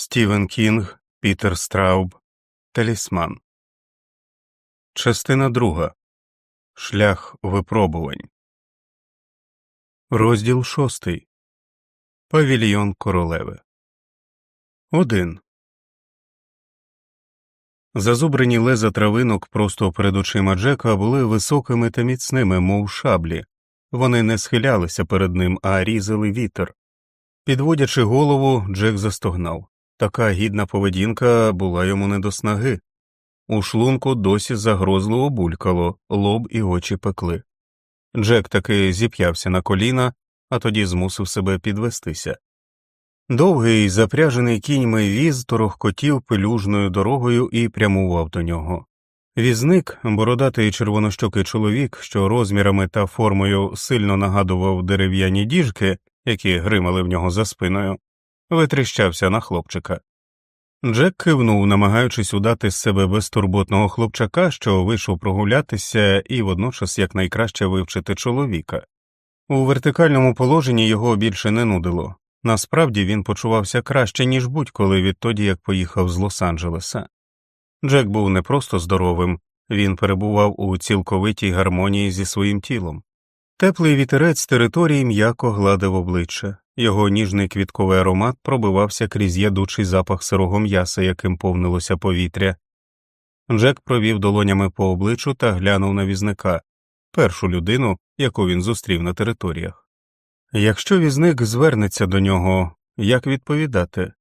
Стівен Кінг, Пітер Страуб, Талісман. Частина друга. Шлях випробувань. Розділ шостий. Павільйон королеви. Один. Зазубрені леза травинок просто перед очима Джека були високими та міцними, мов шаблі. Вони не схилялися перед ним, а різали вітер. Підводячи голову, Джек застогнав. Така гідна поведінка була йому не до снаги. У шлунку досі загрозливо булькало, лоб і очі пекли. Джек таки зіп'явся на коліна, а тоді змусив себе підвестися. Довгий запряжений кіньми віз торохкотів пелюжною дорогою і прямував до нього. Візник, бородатий червонощокий чоловік, що розмірами та формою сильно нагадував дерев'яні діжки, які гримали в нього за спиною, витріщався на хлопчика. Джек кивнув, намагаючись удати з себе безтурботного хлопчака, що вийшов прогулятися і водночас якнайкраще вивчити чоловіка. У вертикальному положенні його більше не нудило. Насправді він почувався краще, ніж будь-коли відтоді, як поїхав з Лос-Анджелеса. Джек був не просто здоровим, він перебував у цілковитій гармонії зі своїм тілом. Теплий вітерець території м'яко гладив обличчя, його ніжний квітковий аромат пробивався крізь ядучий запах сирого м'яса, яким повнилося повітря. Джек провів долонями по обличчю та глянув на візника першу людину, яку він зустрів на територіях. Якщо візник звернеться до нього, як відповідати?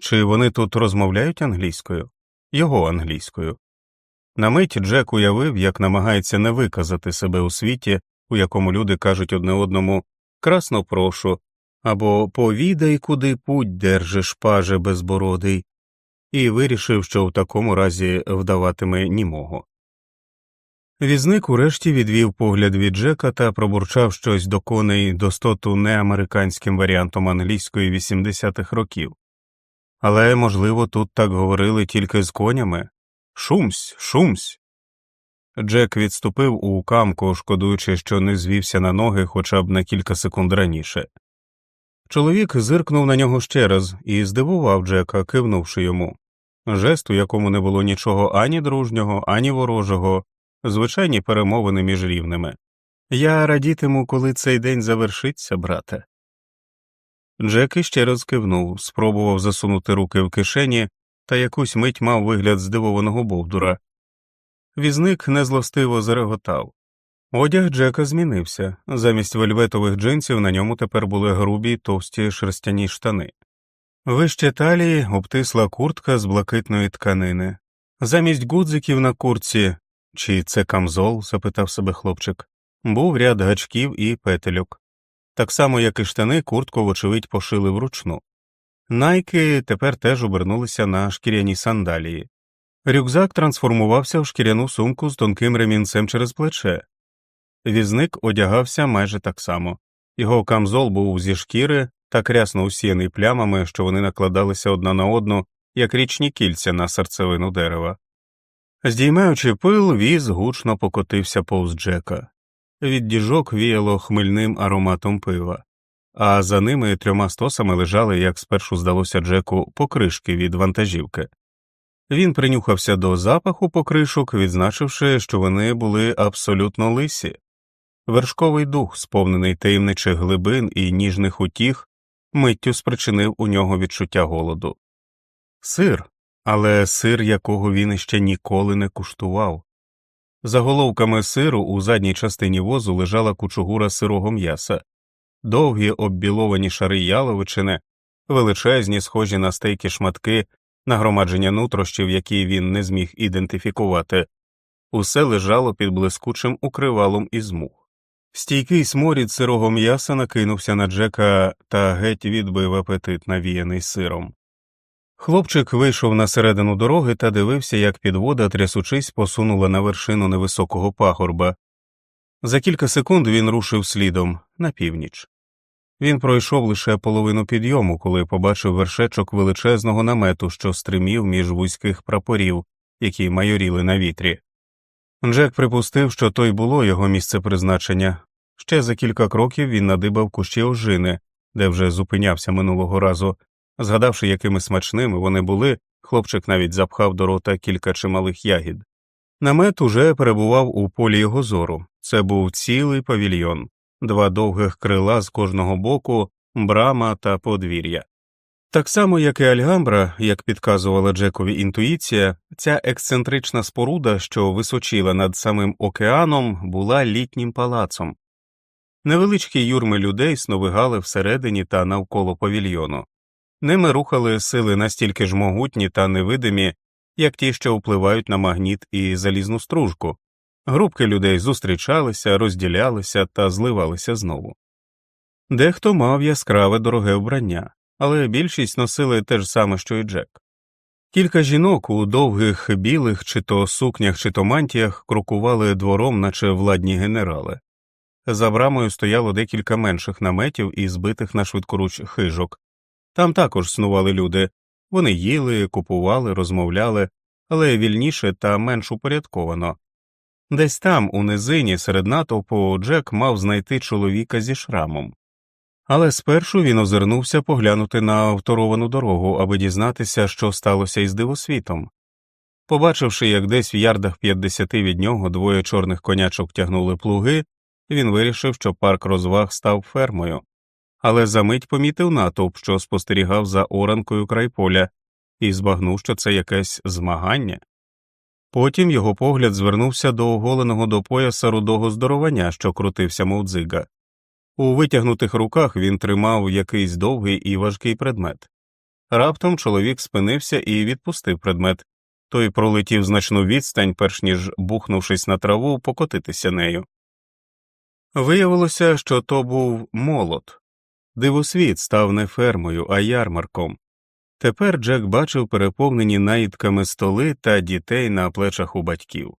Чи вони тут розмовляють англійською, його англійською? На мить Джек уявив, як намагається не виказати себе у світі, у якому люди кажуть одне одному красно прошу або повідай, куди путь держиш, паже безбородий, і вирішив, що в такому разі вдаватиме німого. Візник урешті відвів погляд від Джека та пробурчав щось до коней достоту неамериканським варіантом англійської 80-х років. Але, можливо, тут так говорили тільки з конями Шумсь, шумсь. Джек відступив у камку, шкодуючи, що не звівся на ноги хоча б на кілька секунд раніше. Чоловік зиркнув на нього ще раз і здивував Джека, кивнувши йому. Жест, у якому не було нічого ані дружнього, ані ворожого, звичайні перемовини між рівними. Я радітиму, коли цей день завершиться, брате. Джек іще раз кивнув, спробував засунути руки в кишені та якусь мить мав вигляд здивованого бовдура. Візник незлостиво зареготав. Одяг Джека змінився, замість вельветових джинсів на ньому тепер були грубі товсті шерстяні штани. Вище талії обтисла куртка з блакитної тканини. Замість гудзиків на куртці, чи це камзол, запитав себе хлопчик, був ряд гачків і петельок. Так само, як і штани, куртку, вочевидь, пошили вручну. Найки тепер теж обернулися на шкіряні сандалії. Рюкзак трансформувався в шкіряну сумку з тонким ремінцем через плече. Візник одягався майже так само, його камзол був зі шкіри та крясно усіяний плямами, що вони накладалися одна на одну, як річні кільця на серцевину дерева. Здіймаючи пил, віз гучно покотився повз Джека. Від діжок віяло хмельним ароматом пива, а за ними трьома стосами лежали, як спершу здалося Джеку, покришки від вантажівки. Він принюхався до запаху покришок, відзначивши, що вони були абсолютно лисі. Вершковий дух, сповнений таємничих глибин і ніжних утіх, миттю спричинив у нього відчуття голоду. Сир, але сир, якого він іще ніколи не куштував. За головками сиру у задній частині возу лежала кучугура сирого м'яса, довгі оббіловані шари яловичини, величезні, схожі на стейки шматки, нагромадження нутрощів, які він не зміг ідентифікувати, усе лежало під блискучим укривалом із мух. Стійкий сморід сирого м'яса накинувся на Джека та геть відбив апетит, навіяний сиром. Хлопчик вийшов на середину дороги та дивився, як підвода, трясучись, посунула на вершину невисокого пагорба. За кілька секунд він рушив слідом на північ. Він пройшов лише половину підйому, коли побачив вершечок величезного намету, що стримів між вузьких прапорів, які майоріли на вітрі. Джек припустив, що той було його місце призначення. Ще за кілька кроків він надибав кущі ожини, де вже зупинявся минулого разу, Згадавши, якими смачними вони були, хлопчик навіть запхав до рота кілька чималих ягід. Намет уже перебував у полі його зору це був цілий павільйон, два довгих крила з кожного боку, брама та подвір'я. Так само, як і Альгамбра, як підказувала Джекові інтуїція, ця ексцентрична споруда, що височила над самим океаном, була літнім палацом. Невеличкі юрми людей сновигали всередині та навколо павільйону. Ними рухали сили настільки ж могутні та невидимі, як ті, що впливають на магніт і залізну стружку. Групки людей зустрічалися, розділялися та зливалися знову. Дехто мав яскраве дороге вбрання, але більшість носили те ж саме, що й Джек. Кілька жінок у довгих білих чи то сукнях, чи то мантіях крокували двором, наче владні генерали. За брамою стояло декілька менших наметів і збитих на швидкоруч хижок. Там також снували люди вони їли, купували, розмовляли, але вільніше та менш упорядковано. Десь там, у низині, серед натовпу, Джек мав знайти чоловіка зі шрамом. Але спершу він озирнувся поглянути на авторовану дорогу, аби дізнатися, що сталося із дивосвітом. Побачивши, як десь в ярдах 50 від нього двоє чорних конячок тягнули плуги, він вирішив, що парк розваг став фермою, але за мить помітив натовп, що спостерігав за оранкою край поля, і збагнув, що це якесь змагання. Потім його погляд звернувся до оголеного до пояса рудого здоровання, що крутився, мов дзига. У витягнутих руках він тримав якийсь довгий і важкий предмет. Раптом чоловік спинився і відпустив предмет, той пролетів значну відстань, перш ніж, бухнувшись на траву, покотитися нею. Виявилося, що то був молот. Дивосвіт став не фермою, а ярмарком. Тепер Джек бачив переповнені наїдками столи та дітей на плечах у батьків.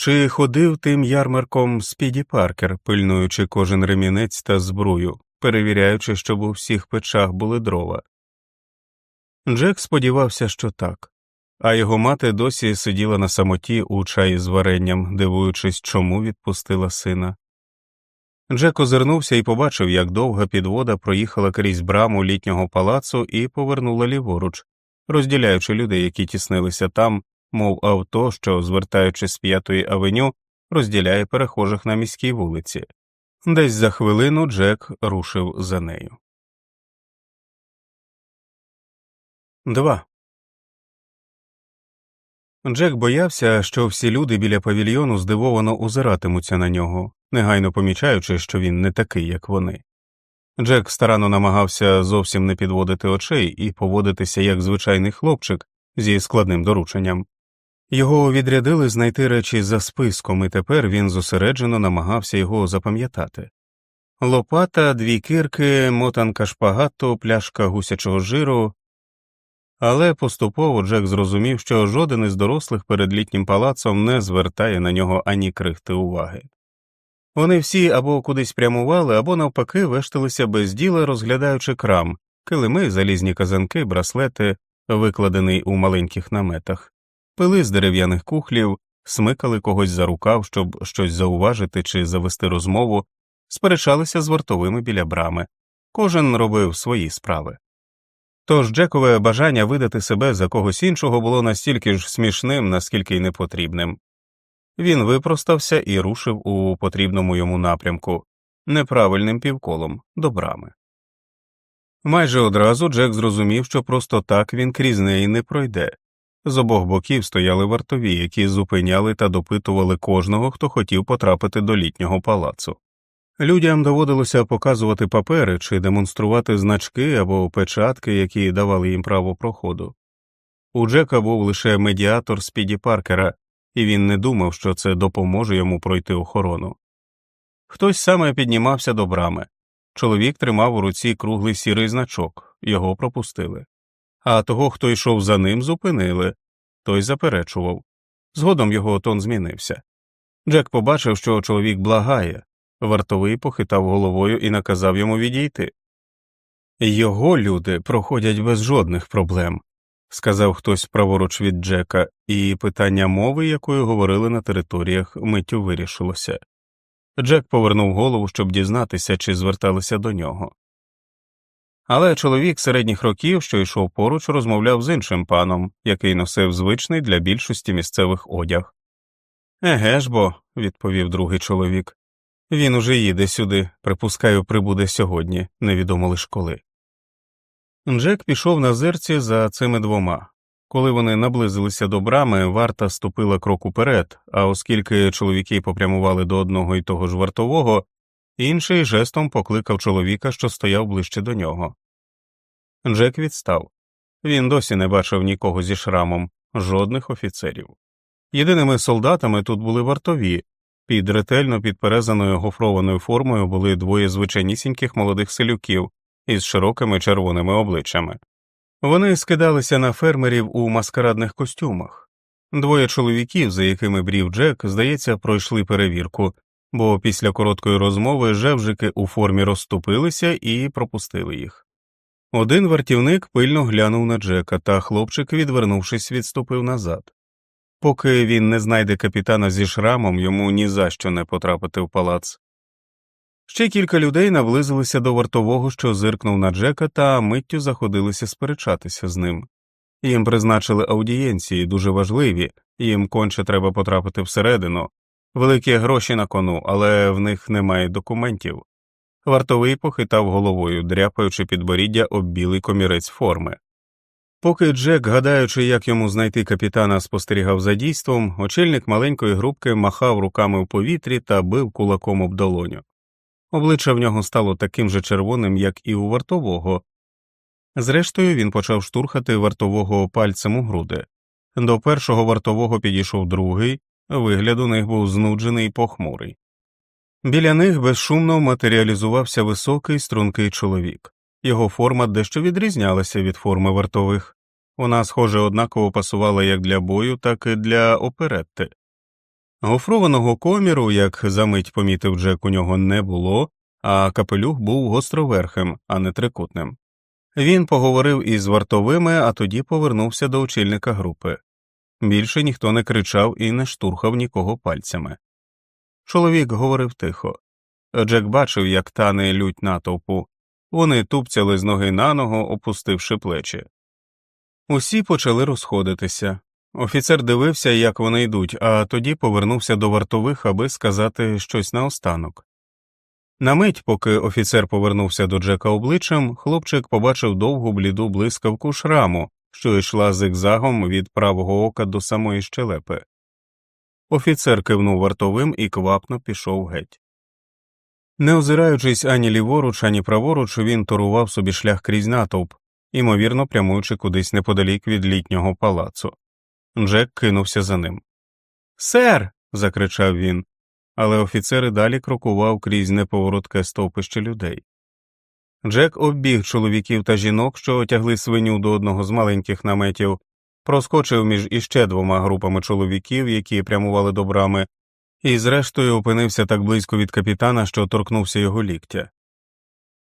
Чи ходив тим ярмарком Спіді Паркер, пильнуючи кожен ремінець та збрую, перевіряючи, щоб у всіх печах були дрова? Джек сподівався, що так, а його мати досі сиділа на самоті у чаї з варенням, дивуючись, чому відпустила сина. Джек озирнувся і побачив, як довга підвода проїхала крізь браму літнього палацу і повернула ліворуч, розділяючи людей, які тіснилися там, мов авто, що, звертаючись з п'ятої авеню, розділяє перехожих на міській вулиці. Десь за хвилину Джек рушив за нею. 2. Джек боявся, що всі люди біля павільйону здивовано озиратимуться на нього, негайно помічаючи, що він не такий, як вони. Джек старанно намагався зовсім не підводити очей і поводитися як звичайний хлопчик зі складним дорученням. Його відрядили знайти речі за списком, і тепер він зосереджено намагався його запам'ятати. Лопата, дві кирки, мотанка шпагату, пляшка гусячого жиру, але поступово Джек зрозумів, що жоден із дорослих перед літнім палацом не звертає на нього ані крихти уваги. Вони всі або кудись прямували, або навпаки вешталися без діла, розглядаючи крам, килими, залізні казанки, браслети, викладений у маленьких наметах, пили з дерев'яних кухлів, смикали когось за рукав, щоб щось зауважити чи завести розмову, сперечалися з вартовими біля брами, кожен робив свої справи. Тож Джекове бажання видати себе за когось іншого було настільки ж смішним, наскільки й непотрібним. Він випростався і рушив у потрібному йому напрямку неправильним півколом до брами. Майже одразу Джек зрозумів, що просто так він крізь неї не пройде. З обох боків стояли вартові, які зупиняли та допитували кожного, хто хотів потрапити до літнього палацу. Людям доводилося показувати папери чи демонструвати значки або печатки, які давали їм право проходу. У Джека був лише медіатор Спіді Паркера, і він не думав, що це допоможе йому пройти охорону. Хтось саме піднімався до брами. Чоловік тримав у руці круглий сірий значок, його пропустили. А того, хто йшов за ним, зупинили, той заперечував. Згодом його тон змінився. Джек побачив, що чоловік благає. Вартовий похитав головою і наказав йому відійти. Його люди проходять без жодних проблем, сказав хтось праворуч від Джека, і питання мови, якою говорили на територіях, миттю вирішилося. Джек повернув голову, щоб дізнатися, чи зверталися до нього. Але чоловік середніх років, що йшов поруч, розмовляв з іншим паном, який носив звичний для більшості місцевих одяг. Еге ж бо, відповів другий чоловік. Він уже їде сюди, припускаю, прибуде сьогодні, невідомо лиш коли. Джек пішов на зерці за цими двома. Коли вони наблизилися до брами, варта ступила крок уперед, а оскільки чоловіки попрямували до одного і того ж вартового, інший жестом покликав чоловіка, що стояв ближче до нього. Джек відстав. Він досі не бачив нікого зі шрамом, жодних офіцерів. Єдиними солдатами тут були вартові, під ретельно підперезаною гофрованою формою були двоє звичайнісіньких молодих селюків із широкими червоними обличчями. Вони скидалися на фермерів у маскарадних костюмах. Двоє чоловіків, за якими брів Джек, здається, пройшли перевірку, бо після короткої розмови жевжики у формі розступилися і пропустили їх. Один вартівник пильно глянув на Джека, та хлопчик, відвернувшись, відступив назад. Поки він не знайде капітана зі шрамом, йому ні за що не потрапити в палац. Ще кілька людей наблизилися до вартового, що зиркнув на Джека, та миттю заходилися сперечатися з ним. Їм призначили аудієнції, дуже важливі, їм конче треба потрапити всередину, великі гроші на кону, але в них немає документів. Вартовий похитав головою, дряпаючи підборіддя об білий комірець форми. Поки Джек, гадаючи, як йому знайти капітана, спостерігав за дійством, очільник маленької групки махав руками в повітрі та бив кулаком об долоню. Обличчя в нього стало таким же червоним, як і у вартового. Зрештою, він почав штурхати вартового пальцем у груди. До першого вартового підійшов другий, вигляд у них був знуджений і похмурий. Біля них безшумно матеріалізувався високий стрункий чоловік. Його форма дещо відрізнялася від форми вартових, вона, схоже, однаково пасувала як для бою, так і для оперетти. Гофрованого коміру, як замить помітив Джек, у нього не було, а капелюх був гостроверхим, а не трикутним. Він поговорив із вартовими, а тоді повернувся до очільника групи. Більше ніхто не кричав і не штурхав нікого пальцями. Чоловік говорив тихо. Джек бачив, як тане лють натовпу, вони тупцяли з ноги на ногу, опустивши плечі. Усі почали розходитися. Офіцер дивився, як вони йдуть, а тоді повернувся до вартових, аби сказати щось наостанок. На мить, поки офіцер повернувся до Джека обличчям, хлопчик побачив довгу бліду блискавку шраму, що йшла зигзагом від правого ока до самої щелепи. Офіцер кивнув вартовим і квапно пішов геть. Не озираючись ані ліворуч, ані праворуч, він торував собі шлях крізь натовп, імовірно прямуючи кудись неподалік від літнього палацу. Джек кинувся за ним. Сер. закричав він, але офіцер і далі крокував крізь неповоротке стовпище людей. Джек оббіг чоловіків та жінок, що отягли свиню до одного з маленьких наметів, проскочив між іще двома групами чоловіків, які прямували до брами, і, зрештою, опинився так близько від капітана, що торкнувся його ліктя.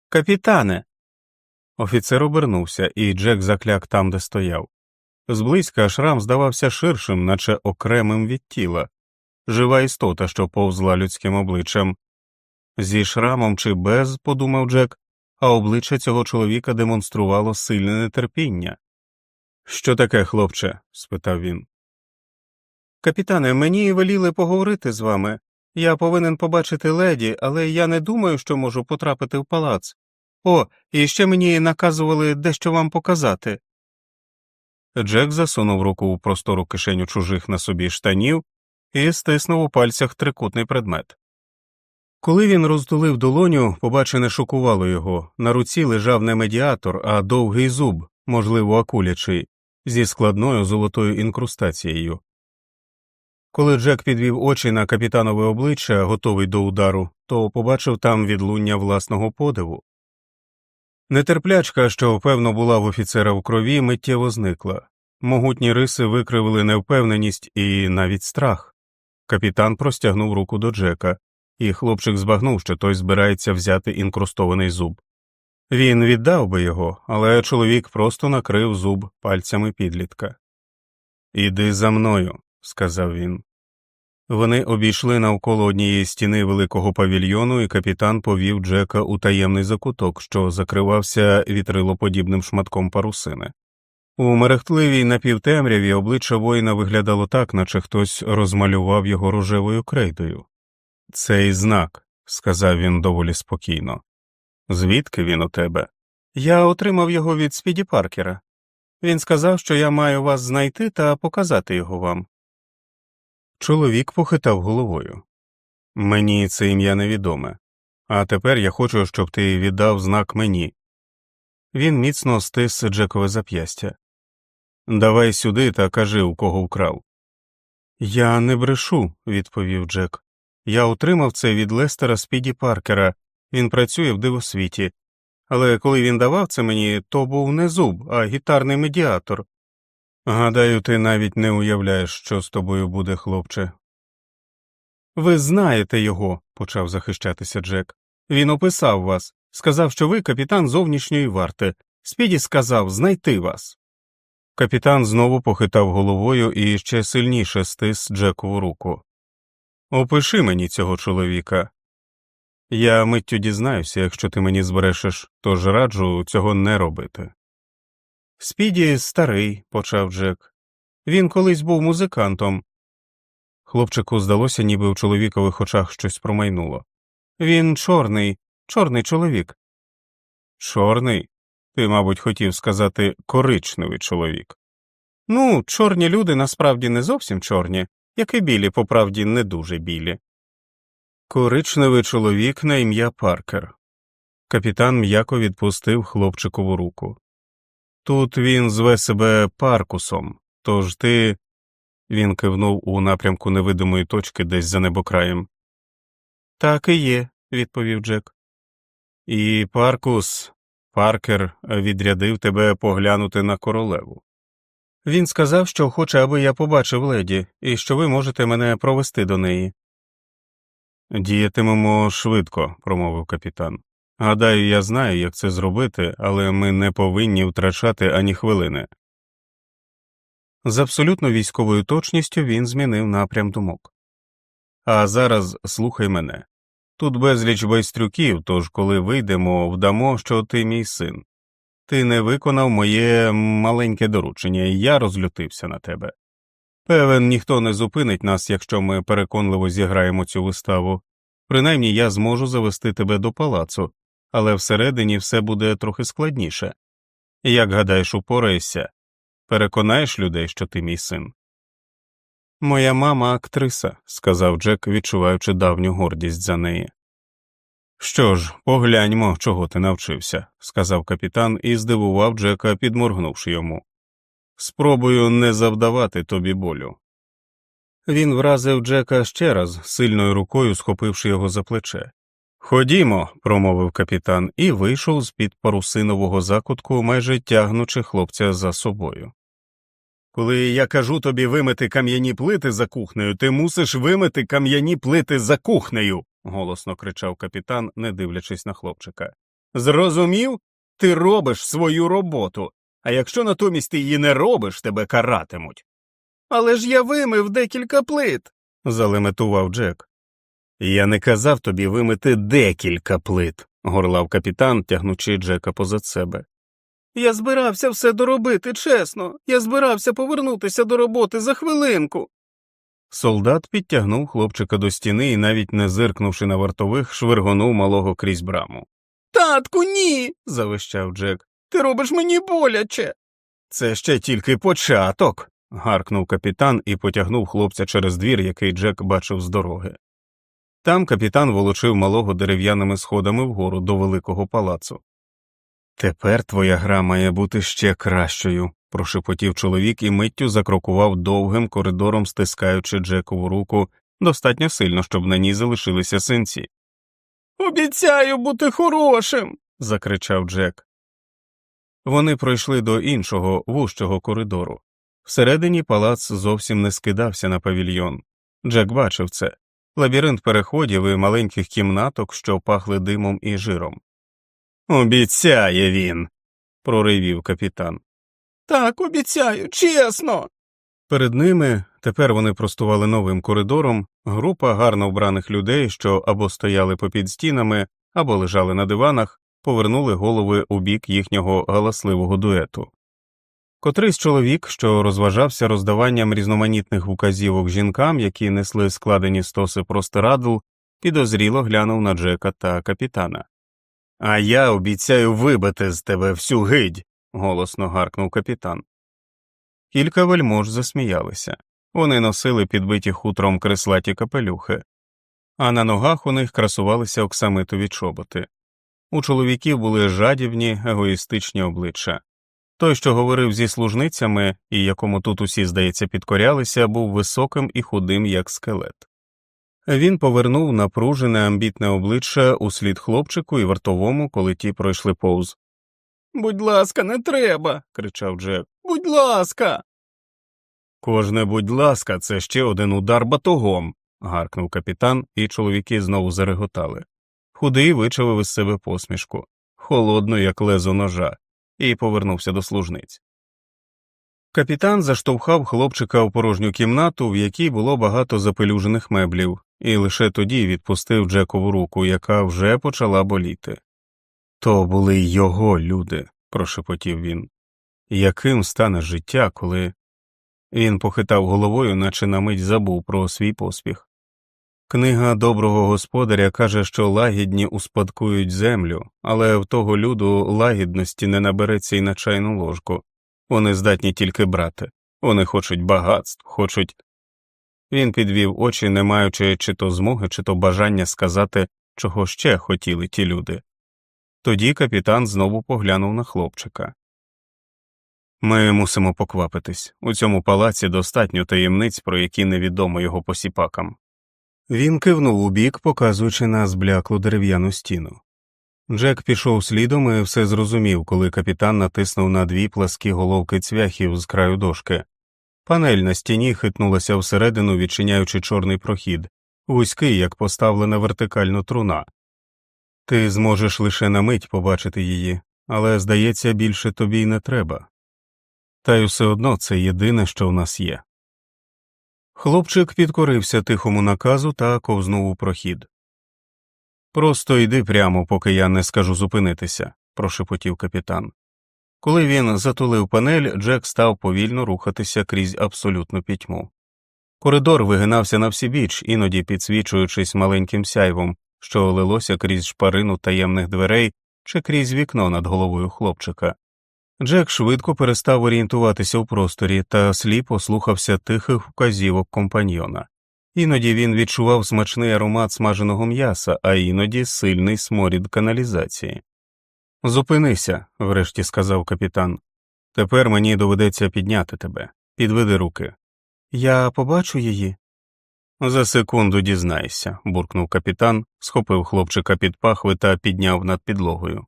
Капітане. Офіцер обернувся, і Джек закляк там, де стояв. Зблизька шрам здавався ширшим, наче окремим від тіла, жива істота, що повзла людським обличчям. Зі шрамом чи без, подумав Джек, а обличчя цього чоловіка демонструвало сильне нетерпіння. Що таке, хлопче? спитав він. Капітане, мені веліли поговорити з вами. Я повинен побачити леді, але я не думаю, що можу потрапити в палац. О, і ще мені наказували дещо вам показати. Джек засунув руку у простору кишеню чужих на собі штанів і стиснув у пальцях трикутний предмет. Коли він роздулив долоню, побачене шокувало його на руці лежав не медіатор, а довгий зуб, можливо, акулячий, зі складною золотою інкрустацією. Коли Джек підвів очі на капітанове обличчя, готовий до удару, то побачив там відлуння власного подиву. Нетерплячка, що певно була в офіцера в крові, миттєво зникла. Могутні риси викривили невпевненість і навіть страх. Капітан простягнув руку до Джека, і хлопчик збагнув, що той збирається взяти інкрустований зуб. Він віддав би його, але чоловік просто накрив зуб пальцями підлітка. Іди за мною, сказав він. Вони обійшли навколо однієї стіни великого павільйону, і капітан повів Джека у таємний закуток, що закривався вітрилоподібним шматком парусини. У мерехтливій напівтемряві обличчя воїна виглядало так, наче хтось розмалював його рожевою крейдою. Цей знак, сказав він доволі спокійно. Звідки він у тебе? Я отримав його від Спіді Паркера. Він сказав, що я маю вас знайти та показати його вам. Чоловік похитав головою. Мені це ім'я невідоме, а тепер я хочу, щоб ти віддав знак мені. Він міцно стис Джекове зап'ястя. Давай сюди та кажи, у кого вкрав. Я не брешу, відповів Джек. Я отримав це від Лестера Спіді Паркера, він працює в дивосвіті. Але коли він давав це мені, то був не зуб, а гітарний медіатор. Гадаю, ти навіть не уявляєш, що з тобою буде, хлопче. Ви знаєте його, почав захищатися Джек. Він описав вас, сказав, що ви капітан зовнішньої варти. Спіді сказав знайти вас. Капітан знову похитав головою і ще сильніше стис Джекову руку. Опиши мені цього чоловіка. Я миттю дізнаюся, якщо ти мені збрешеш, тож раджу цього не робити. Спіді старий, почав Джек. Він колись був музикантом. Хлопчику здалося, ніби у чоловікових очах щось промайнуло. Він чорний, чорний чоловік. Чорний? Ти, мабуть, хотів сказати коричневий чоловік. Ну, чорні люди насправді не зовсім чорні, як і білі, по правді, не дуже білі. Коричневий чоловік на ім'я Паркер. Капітан м'яко відпустив хлопчикову руку. Тут він зве себе Паркусом, тож ти. Він кивнув у напрямку невидимої точки десь за небокраєм. Так і є, відповів Джек. І Паркус, Паркер відрядив тебе поглянути на королеву. Він сказав, що хоче, аби я побачив леді, і що ви можете мене провести до неї. Діятимемо швидко, промовив капітан. Гадаю, я знаю, як це зробити, але ми не повинні втрачати ані хвилини. З абсолютно військовою точністю він змінив напрям думок. А зараз слухай мене. Тут безліч байстрюків, тож коли вийдемо, вдамо, що ти мій син. Ти не виконав моє маленьке доручення, і я розлютився на тебе. Певен, ніхто не зупинить нас, якщо ми переконливо зіграємо цю виставу. Принаймні я зможу завести тебе до палацу, але всередині все буде трохи складніше. Як гадаєш, упораєшся, переконаєш людей, що ти мій син. Моя мама актриса, сказав Джек, відчуваючи давню гордість за неї. Що ж, погляньмо, чого ти навчився, сказав капітан і здивував Джека, підморгнувши йому. Спробую не завдавати тобі болю. Він вразив Джека ще раз, сильною рукою схопивши його за плече. Ходімо, промовив капітан, і вийшов з під парусинового закутку, майже тягнучи хлопця за собою. Коли я кажу тобі вимити кам'яні плити за кухнею, ти мусиш вимити кам'яні плити за кухнею. Голосно кричав капітан, не дивлячись на хлопчика. Зрозумів? Ти робиш свою роботу, а якщо натомість ти її не робиш, тебе каратимуть. Але ж я вимив декілька плит. залеметував Джек. Я не казав тобі вимити декілька плит, горлав капітан, тягнучи Джека позад себе. Я збирався все доробити, чесно, я збирався повернутися до роботи за хвилинку. Солдат підтягнув хлопчика до стіни і, навіть не зиркнувши на вартових, швиргонув малого крізь браму. Татку, ні. завищав Джек. Ти робиш мені боляче. Це ще тільки початок. гаркнув капітан і потягнув хлопця через двір, який Джек бачив з дороги. Там капітан волочив малого дерев'яними сходами вгору до великого палацу. Тепер твоя гра має бути ще кращою, прошепотів чоловік і миттю закрокував довгим коридором, стискаючи Джекову руку достатньо сильно, щоб на ній залишилися синці. Обіцяю бути хорошим. закричав Джек. Вони пройшли до іншого вужчого коридору. Всередині палац зовсім не скидався на павільйон. Джек бачив це лабіринт переходів і маленьких кімнаток, що пахли димом і жиром. Обіцяє він, проривів капітан. Так, обіцяю, чесно. Перед ними тепер вони простували новим коридором, група гарно вбраних людей, що або стояли попід стінами, або лежали на диванах, повернули голови у бік їхнього галасливого дуету. Котрийсь чоловік, що розважався роздаванням різноманітних указівок жінкам, які несли складені стоси простирадл, підозріло глянув на Джека та капітана. А я обіцяю вибити з тебе всю гидь. голосно гаркнув капітан. Кілька вельмож засміялися. Вони носили підбиті хутром креслаті капелюхи, а на ногах у них красувалися оксамитові чоботи. У чоловіків були жадібні, егоїстичні обличчя. Той, що говорив зі служницями і якому тут усі, здається, підкорялися, був високим і худим, як скелет. Він повернув напружене амбітне обличчя у слід хлопчику і вартовому, коли ті пройшли повз. Будь ласка, не треба. кричав Джек. Будь ласка. Кожне будь ласка, це ще один удар батогом. гаркнув капітан, і чоловіки знову зареготали. Худий вичавив із себе посмішку, холодно, як лезо ножа, і повернувся до служниць. Капітан заштовхав хлопчика у порожню кімнату, в якій було багато запелюжених меблів, і лише тоді відпустив Джекову руку, яка вже почала боліти. То були його люди, прошепотів він. Яким стане життя, коли. Він похитав головою, наче на мить забув про свій поспіх. Книга доброго господаря каже, що лагідні успадкують землю, але в того люду лагідності не набереться й на чайну ложку. Вони здатні тільки брати, вони хочуть багатств, хочуть. Він підвів очі, не маючи чи то змоги, чи то бажання сказати, чого ще хотіли ті люди. Тоді капітан знову поглянув на хлопчика. Ми мусимо поквапитись. У цьому палаці достатньо таємниць, про які невідомо його посіпакам. Він кивнув у бік, показуючи на збляклу дерев'яну стіну. Джек пішов слідом і все зрозумів, коли капітан натиснув на дві пласкі головки цвяхів з краю дошки. Панель на стіні хитнулася всередину, відчиняючи чорний прохід, вузький, як поставлена вертикально труна. Ти зможеш лише на мить побачити її, але, здається, більше тобі й не треба. Та й все одно це єдине, що в нас є. Хлопчик підкорився тихому наказу та ковзнув у прохід. Просто йди прямо, поки я не скажу зупинитися, прошепотів капітан. Коли він затулив панель, Джек став повільно рухатися крізь абсолютну пітьму. Коридор вигинався на всібіч, іноді підсвічуючись маленьким сяйвом, що лилося крізь шпарину таємних дверей чи крізь вікно над головою хлопчика. Джек швидко перестав орієнтуватися у просторі та сліпо слухався тихих вказівок компаньйона. Іноді він відчував смачний аромат смаженого м'яса, а іноді сильний сморід каналізації. Зупинися, врешті сказав капітан. Тепер мені доведеться підняти тебе. Підведи руки. Я побачу її. За секунду дізнайся, буркнув капітан, схопив хлопчика під пахви та підняв над підлогою.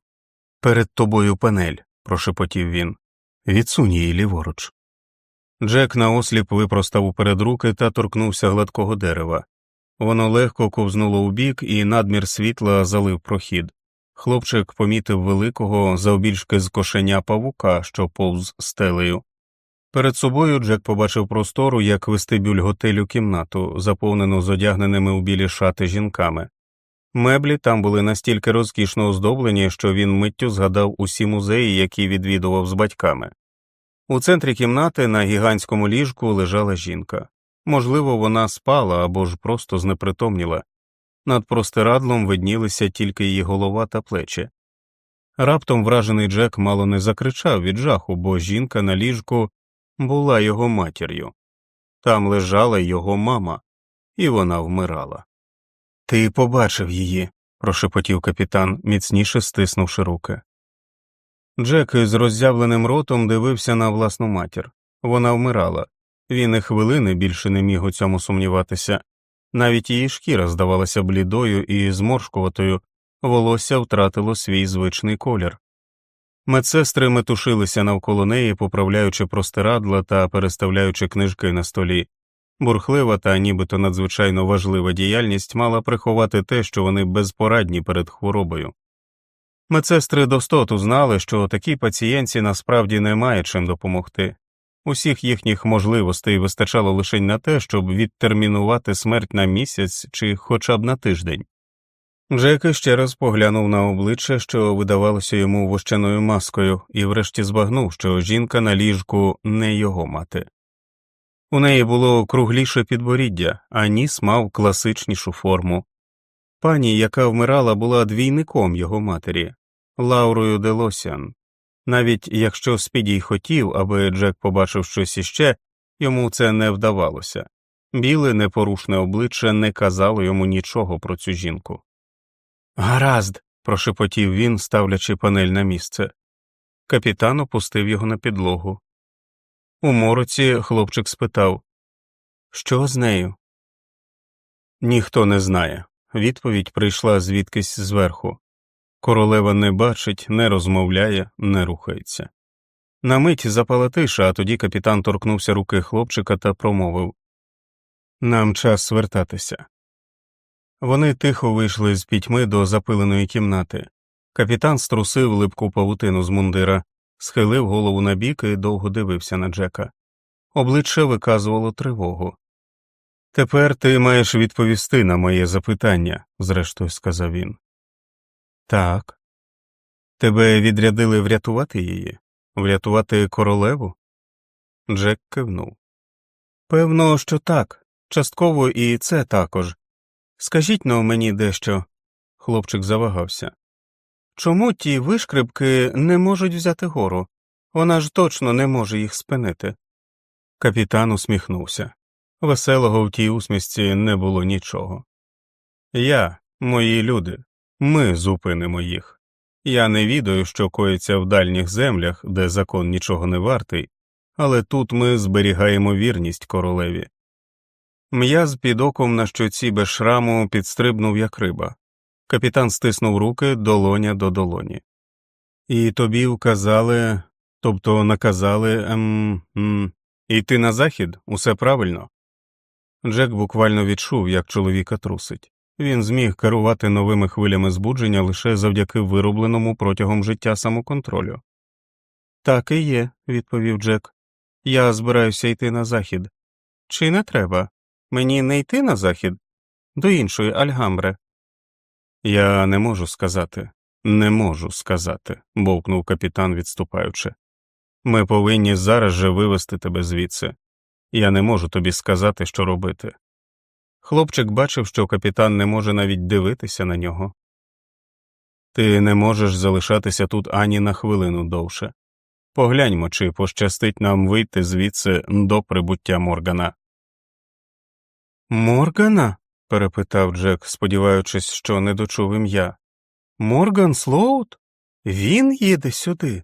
Перед тобою панель, прошепотів він. Відсунь її ліворуч. Джек наосліп випростав уперед руки та торкнувся гладкого дерева. Воно легко ковзнуло у бік, і надмір світла залив прохід. Хлопчик помітив великого, завбільшки з кошеня павука, що повз стелею. Перед собою Джек побачив простору, як вестибюль готелю кімнату, заповнену зодягненими у білі шати жінками. Меблі там були настільки розкішно оздоблені, що він миттю згадав усі музеї, які відвідував з батьками. У центрі кімнати на гігантському ліжку лежала жінка. Можливо, вона спала або ж просто знепритомніла. Над простирадлом виднілися тільки її голова та плечі. Раптом вражений Джек мало не закричав від жаху, бо жінка на ліжку була його матір'ю. Там лежала його мама, і вона вмирала. Ти побачив її, прошепотів капітан, міцніше стиснувши руки. Джек із роззявленим ротом дивився на власну матір. Вона вмирала. Він і хвилини більше не міг у цьому сумніватися. Навіть її шкіра здавалася блідою і зморшкуватою, волосся втратило свій звичний колір. Медсестри метушилися навколо неї, поправляючи простирадла та переставляючи книжки на столі. Бурхлива та нібито надзвичайно важлива діяльність мала приховати те, що вони безпорадні перед хворобою. Медсестри достоту знали, що такій пацієнтці насправді немає чим допомогти. Усіх їхніх можливостей вистачало лише на те, щоб відтермінувати смерть на місяць чи хоча б на тиждень. Джек ще раз поглянув на обличчя, що видавалося йому вощаною маскою, і врешті збагнув, що жінка на ліжку не його мати. У неї було кругліше підборіддя, а ніс мав класичнішу форму. Пані, яка вмирала, була двійником його матері, Лаурою Делосян. Навіть якщо Спіді й хотів, аби Джек побачив щось іще, йому це не вдавалося. Біле непорушне обличчя не казало йому нічого про цю жінку. Гаразд, прошепотів він, ставлячи панель на місце. Капітан опустив його на підлогу. У мороці хлопчик спитав Що з нею? Ніхто не знає. Відповідь прийшла звідкись зверху. Королева не бачить, не розмовляє, не рухається. На мить запала тиша, а тоді капітан торкнувся руки хлопчика та промовив Нам час свертатися. Вони тихо вийшли з пітьми до запиленої кімнати. Капітан струсив липку павутину з мундира, схилив голову на бік і довго дивився на Джека. Обличчя виказувало тривогу. Тепер ти маєш відповісти на моє запитання, зрештою сказав він. Так. Тебе відрядили врятувати її, врятувати королеву? Джек кивнув. Певно, що так, частково і це також. Скажіть но мені дещо. Хлопчик завагався. Чому ті вишкрипки не можуть взяти гору? Вона ж точно не може їх спинити. Капітан усміхнувся. Веселого в тій усмісці не було нічого. Я, мої люди, ми зупинимо їх. Я не відаю, що коїться в дальніх землях, де закон нічого не вартий, але тут ми зберігаємо вірність королеві. М'яз під оком на щоці без шраму підстрибнув, як риба. Капітан стиснув руки долоня до долоні. І тобі вказали, тобто наказали ем, ем, йти на захід, усе правильно. Джек буквально відчув, як чоловіка трусить. Він зміг керувати новими хвилями збудження лише завдяки виробленому протягом життя самоконтролю. Так і є, відповів Джек. Я збираюся йти на захід. Чи не треба? Мені не йти на захід? До іншої Альгамбри. Я не можу сказати, не можу сказати, бовкнув капітан, відступаючи. Ми повинні зараз же вивести тебе звідси. Я не можу тобі сказати, що робити. Хлопчик бачив, що капітан не може навіть дивитися на нього. Ти не можеш залишатися тут ані на хвилину довше. Погляньмо, чи пощастить нам вийти звідси до прибуття Моргана. Моргана? перепитав Джек, сподіваючись, що не дочув ім'я. Морган Слоут? Він їде сюди.